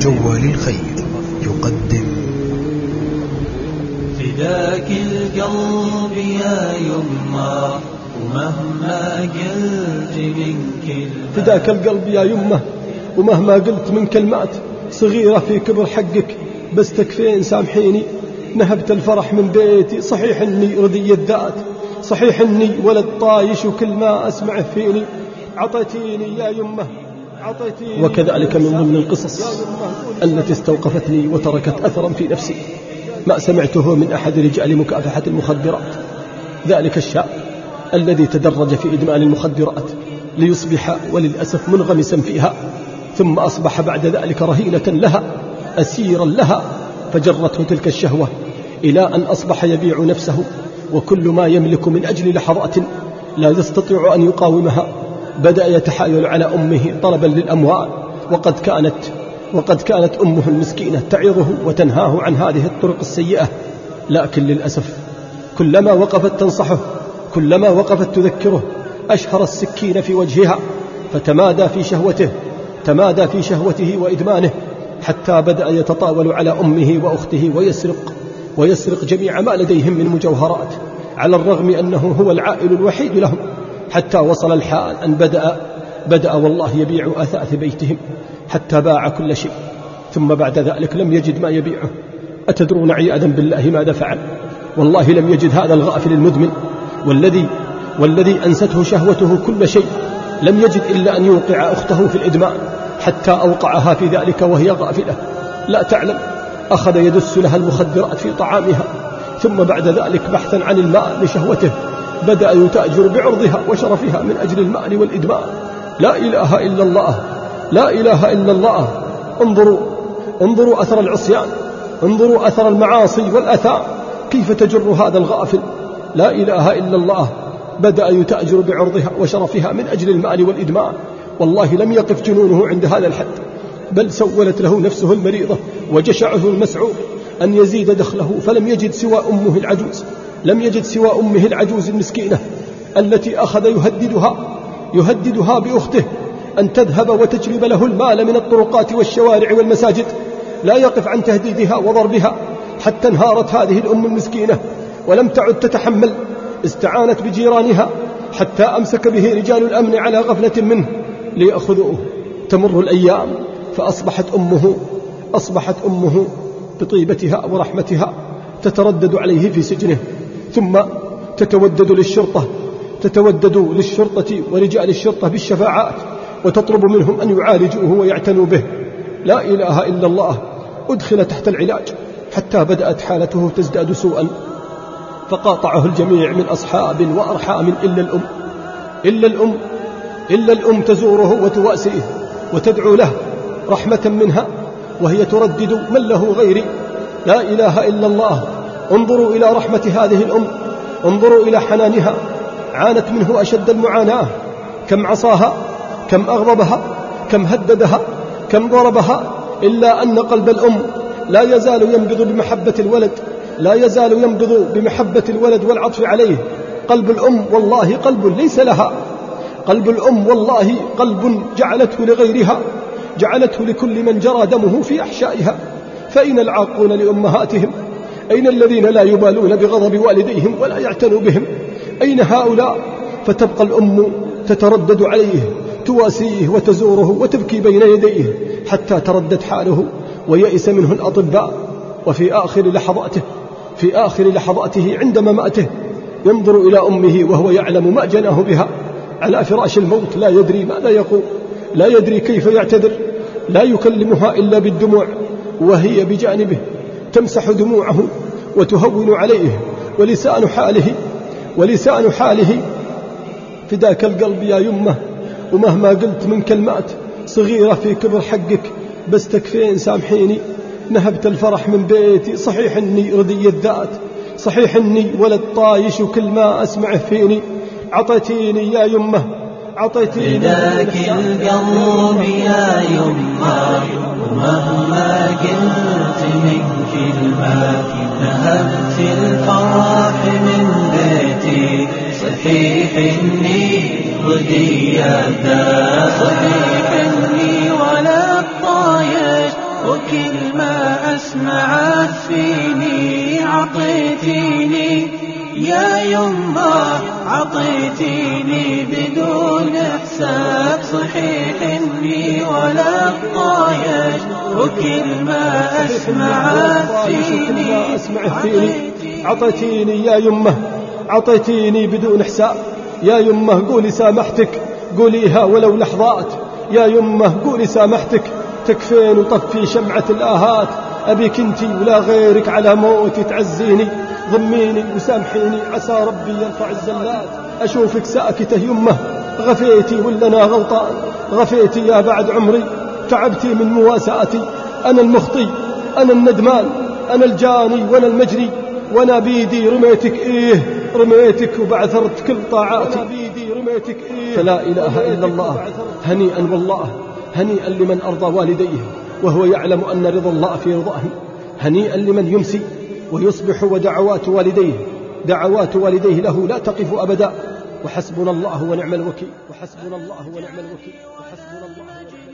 جوال الخير يقدم. فداك القلب يا يمه ومهما قلت من كلمة فداك القلب يا يمه ومهما قلت من كلمات صغيرة في كبر حقك بس تكفين سامحيني نهبت الفرح من بيتي صحيح إني ردي الذات صحيح إني ولد طايش وكل ما أسمعه فيني. عطيتيني يا يمه وكذلك من ضمن القصص التي استوقفتني وتركت أثرا في نفسي. ما سمعته من أحد رجال مكافحة المخدرات. ذلك الشاب الذي تدرج في إدمان المخدرات ليصبح وللأسف منغمسا فيها ثم أصبح بعد ذلك رهينة لها أسيرا لها فجرته تلك الشهوة إلى أن أصبح يبيع نفسه وكل ما يملك من أجل لحظات لا يستطيع أن يقاومها. بدأ يتحايل على أمه طلبا للأموال وقد كانت وقد كانت أمه المسكينة تعظه وتنهاه عن هذه الطرق السيئة. لكن للأسف كلما وقفت تنصحه كلما وقفت تذكره أشهر السكين في وجهها فتمادى في شهوته تمادى في شهوته وإدمانه حتى بدأ يتطاول على أمه وأخته ويسرق ويسرق جميع ما لديهم من مجوهرات على الرغم أنه هو العائل الوحيد لهم. حتى وصل الحال أن بدأ بدأ والله يبيع أثاث بيتهم حتى باع كل شيء ثم بعد ذلك لم يجد ما يبيعه. أتدرون عياذا بالله ماذا فعل؟ والله لم يجد هذا الغافل المدمن والذي والذي أنسته شهوته كل شيء لم يجد إلا أن يوقع أخته في الإدمان حتى أوقعها في ذلك وهي غافلة. لا تعلم أخذ يدس لها المخدرات في طعامها ثم بعد ذلك بحثا عن الماء لشهوته. بدأ يتأجر بعرضها وشرفها من أجل المال والإدمان لا إله إلا الله. لا إله إلا الله. انظروا. انظروا أثر العصيان. انظروا أثر المعاصي والأثام كيف تجر هذا الغافل؟ لا إله إلا الله. بدأ يتأجر بعرضها وشرفها من أجل المال والإدمان والله لم يقف جنونه عند هذا الحد. بل سولت له نفسه المريضة وجشعه المسعور أن يزيد دخله فلم يجد سوى أمه العجوز. لم يجد سوى أمه العجوز المسكينة التي أخذ يهددها يهددها بأخته أن تذهب وتجلب له المال من الطرقات والشوارع والمساجد لا يقف عن تهديدها وضربها حتى انهارت هذه الأم المسكينة ولم تعد تتحمل استعانت بجيرانها حتى أمسك به رجال الأمن على غفلة منه ليأخذوه. تمر الأيام فأصبحت أمه أصبحت أمه بطيبتها ورحمتها تتردد عليه في سجنه. ثم تتودد للشرطة تتودد للشرطة ورجال الشرطة بالشفاعات وتطلب منهم أن يعالجوه ويعتنوا به. لا إله إلا الله أدخل تحت العلاج حتى بدأت حالته تزداد سوءا. فقاطعه الجميع من أصحاب وأرحام إلا الأم إلا الأم إلا الأم تزوره وتواسيه وتدعو له رحمة منها وهي تردد من له غيري. لا إله إلا الله انظروا إلى رحمة هذه الأم انظروا إلى حنانها عانت منه أشد المعاناة. كم عصاها كم أغضبها كم هددها كم ضربها إلا أن قلب الأم لا يزال ينبض بمحبة الولد لا يزال ينبض بمحبة الولد والعطف عليه. قلب الأم والله قلب ليس لها. قلب الأم والله قلب جعلته لغيرها جعلته لكل من جرى دمه في أحشائها. فأين العاقون لأمهاتهم أين الذين لا يبالون بغضب والديهم ولا يعتنوا بهم؟ أين هؤلاء؟ فتبقى الأم تتردد عليه تواسيه وتزوره وتبكي بين يديه حتى تردت حاله ويئس منه الأطباء وفي آخر لحظاته في آخر لحظاته عند مماته ينظر إلى أمه وهو يعلم ما جناه بها على فراش الموت لا يدري ماذا يقول لا يدري كيف يعتذر لا يكلمها إلا بالدموع وهي بجانبه تمسح دموعه وتهون عليه ولسان حاله ولسان حاله. فداك القلب يا يمه ومهما قلت من كلمات صغيرة في كبر حقك بس تكفين سامحيني نهبت الفرح من بيتي صحيح إني ردي الذات صحيح إني ولد طايش وكل ما اسمعه فيني. عطيتيني يا يمه عطيتيني ذاك القلب يا يمه. طايش وكل ما أسمعت فيني عطيتيني يا يمه عطيتيني بدون حساب صحيح إني ولا الطايش وكل ما أسمعت فيني أسمع فيني عطيتيني يا يمه عطيتيني بدون حساب. يا يمه قولي سامحتك قوليها ولو لحظات. يا يمه قولي سامحتك تكفين وطفي شمعة الآهات؟ أبيك انتي ولا غيرك على موتي تعزيني ضميني وسامحيني عسى ربي يرفع الزلات. أشوفك ساكتة يمه غفيتي ولا أنا غلطان؟ غفيتي يا بعد عمري تعبتي من مواساتي. أنا المخطي أنا الندمان أنا الجاني وأنا المجري. وأنا بيدي رميتك إيه رميتك وبعثرت كل طاعاتي. بيدي رميتك إيه فلا إله إلا الله. هنيئا والله. هنيئا لمن أرضى والديه وهو يعلم أن رضا الله في رضاه هنيئا لمن يمسي ويصبح ودعوات والديه دعوات والديه له لا تقف أبدا وحسبنا الله ونعم الوكيل وحسبنا الله ونعم الوكيل وحسبنا الله ونعم